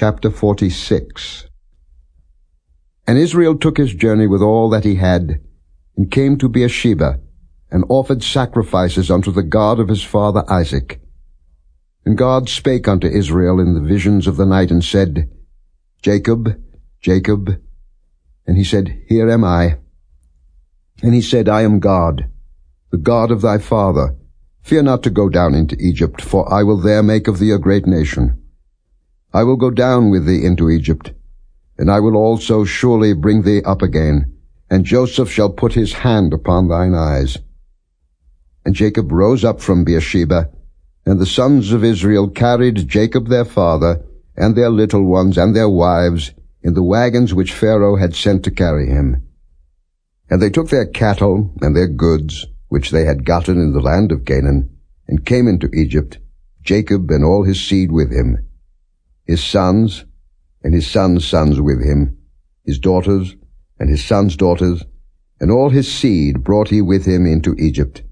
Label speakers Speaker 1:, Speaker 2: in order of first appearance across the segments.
Speaker 1: Chapter 46 And Israel took his journey with all that he had, and came to Beersheba, and offered sacrifices unto the God of his father Isaac. And God spake unto Israel in the visions of the night, and said, Jacob, Jacob. And he said, Here am I. And he said, I am God, the God of thy father. Fear not to go down into Egypt, for I will there make of thee a great nation. I will go down with thee into Egypt, and I will also surely bring thee up again, and Joseph shall put his hand upon thine eyes. And Jacob rose up from Beersheba, and the sons of Israel carried Jacob their father, and their little ones, and their wives, in the wagons which Pharaoh had sent to carry him. And they took their cattle and their goods, which they had gotten in the land of Canaan, and came into Egypt, Jacob and all his seed with him, his sons, and his sons' sons with him, his daughters, and his sons' daughters, and all his seed brought he with him into Egypt.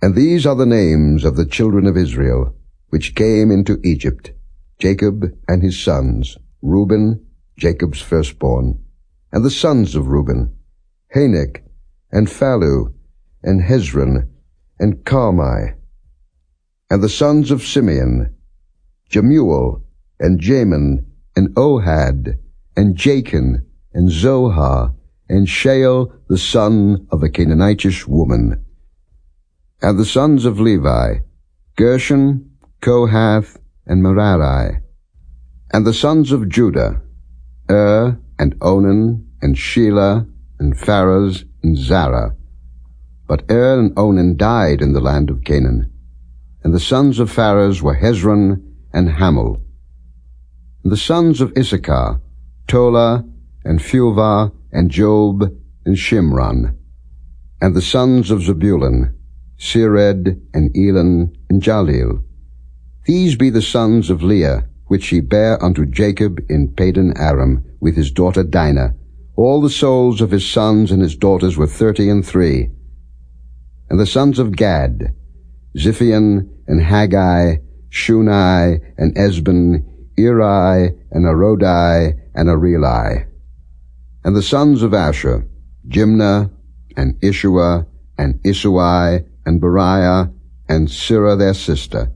Speaker 1: And these are the names of the children of Israel, which came into Egypt, Jacob and his sons, Reuben, Jacob's firstborn, and the sons of Reuben, Hanoch, and Phallu, and Hezron, and Carmi, and the sons of Simeon, Jemuel, and Jamin, and Ohad, and Jachin, and Zohar, and Shaul the son of a Canaanitish woman. And the sons of Levi, Gershon, Kohath, and Merari. And the sons of Judah, Er, and Onan, and Shelah, and Pharez, and Zarah. But Er and Onan died in the land of Canaan. And the sons of Pharez were Hezron and Hamul. The sons of Issachar, Tola, and Phuvah, and Job, and Shimron. And the sons of Zebulun, Sered, and Elon, and Jahleel. These be the sons of Leah, which she bare unto Jacob in Padan Aram, with his daughter Dinah. All the souls of his sons and his daughters were thirty and three. And the sons of Gad, Ziphion, and Haggi, Shuni, and Ezbon, Eri, and Arodi, and Areli. And the sons of Asher, Jimnah, and Ishuah, and Isui, and Beriah, and Serah their sister.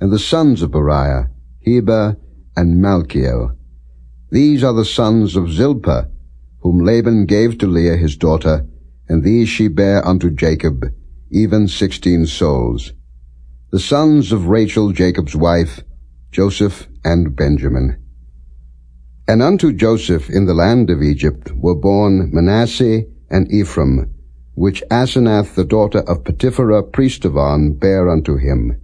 Speaker 1: And the sons of Beriah, Heber, and Malchiel. These are the sons of Zilpah, whom Laban gave to Leah his daughter, and these she bare unto Jacob, even sixteen souls the sons of Rachel Jacob's wife, Joseph and Benjamin. And unto Joseph in the land of Egypt were born Manasseh and Ephraim, which Asenath the daughter of Potipherah priest of On bare unto him.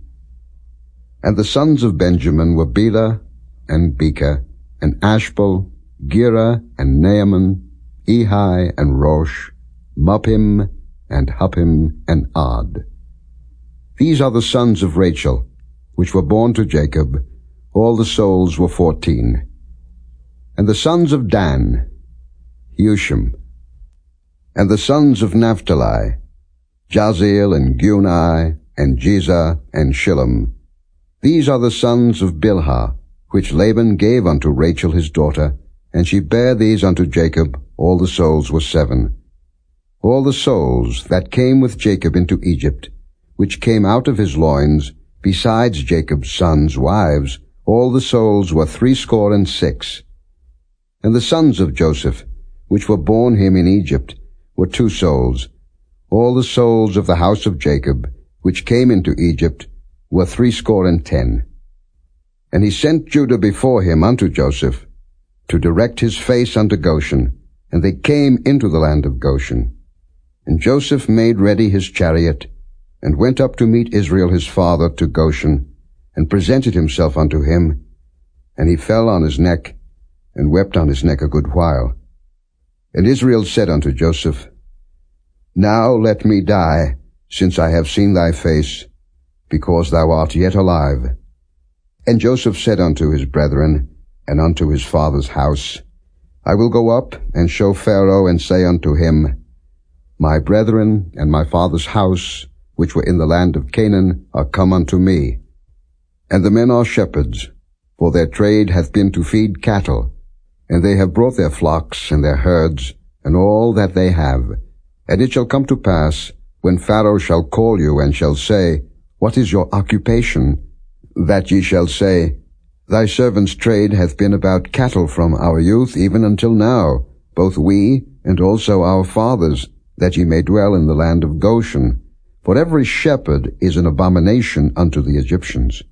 Speaker 1: And the sons of Benjamin were Belah and Becher, and Ashbel, Gera and Naaman, Ehi and Rosh, Muppim and Huppim and Ard. These are the sons of Rachel, which were born to Jacob. All the souls were fourteen. And the sons of Dan, Hushim. And the sons of Naphtali, Jahzeel and Guni, and Jezer, and Shillem. These are the sons of Bilhah, which Laban gave unto Rachel his daughter, and she bare these unto Jacob, all the souls were seven. All the souls that came with Jacob into Egypt, which came out of his loins, besides Jacob's sons' wives, all the souls were threescore and six. And the sons of Joseph, which were born him in Egypt, were two souls. All the souls of the house of Jacob, which came into Egypt, were threescore and ten. And he sent Judah before him unto Joseph, to direct his face unto Goshen, and they came into the land of Goshen. And Joseph made ready his chariot, and went up to meet Israel his father to Goshen, and presented himself unto him. And he fell on his neck, and wept on his neck a good while. And Israel said unto Joseph, Now let me die, since I have seen thy face, because thou art yet alive. And Joseph said unto his brethren, and unto his father's house, I will go up and show Pharaoh, and say unto him, My brethren and my father's house which were in the land of Canaan, are come unto me. And the men are shepherds, For their trade hath been to feed cattle, and they have brought their flocks and their herds, and all that they have. And it shall come to pass, when Pharaoh shall call you, and shall say, What is your occupation? That ye shall say, Thy servant's trade hath been about cattle from our youth even until now, both we and also our fathers, that ye may dwell in the land of Goshen. For every shepherd is an abomination unto the Egyptians.